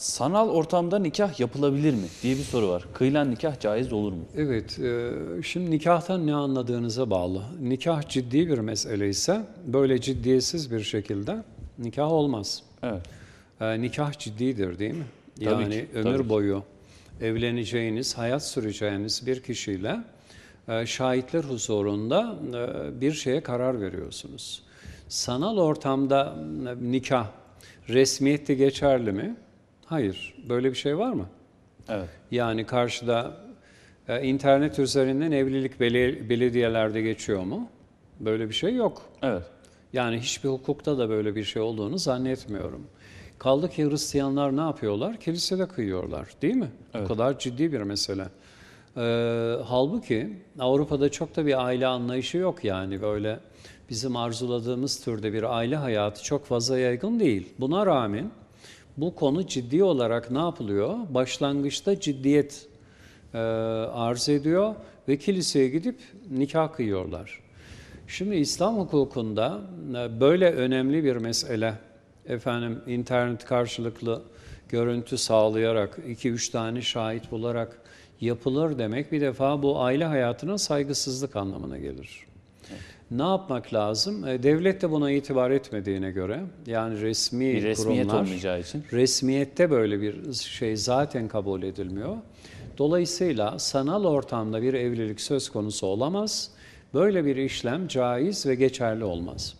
sanal ortamda nikah yapılabilir mi diye bir soru var. Kıyılan nikah caiz olur mu? Evet, e, şimdi nikahtan ne anladığınıza bağlı. Nikah ciddi bir mesele ise böyle ciddiyetsiz bir şekilde nikah olmaz. Evet. E, nikah ciddidir değil mi? Tabii yani ki, ömür tabii boyu evleneceğiniz, hayat süreceğiniz bir kişiyle e, şahitler huzurunda bir şeye karar veriyorsunuz. Sanal ortamda nikah resmiyette geçerli mi? Hayır. Böyle bir şey var mı? Evet. Yani karşıda e, internet üzerinden evlilik beli- belediyelerde geçiyor mu? Böyle bir şey yok. Evet. Yani hiçbir hukukta da böyle bir şey olduğunu zannetmiyorum. Kaldı ki Hristiyanlar ne yapıyorlar? Kilisede kıyıyorlar değil mi? Evet. O kadar ciddi bir mesele. Ee, halbuki Avrupa'da çok da bir aile anlayışı yok yani böyle bizim arzuladığımız türde bir aile hayatı çok fazla yaygın değil. Buna rağmen bu konu ciddi olarak ne yapılıyor? Başlangıçta ciddiyet e, arz ediyor ve kiliseye gidip nikah kıyıyorlar. Şimdi İslam hukukunda e, böyle önemli bir mesele, efendim internet karşılıklı görüntü sağlayarak, iki üç tane şahit bularak yapılır demek bir defa bu aile hayatına saygısızlık anlamına gelir. Ne yapmak lazım? E, Devlet de buna itibar etmediğine göre, yani resmi Bir resmiyet kurumlar, olmayacağı için. resmiyette böyle bir şey zaten kabul edilmiyor. Dolayısıyla sanal ortamda bir evlilik söz konusu olamaz. Böyle bir işlem caiz ve geçerli olmaz.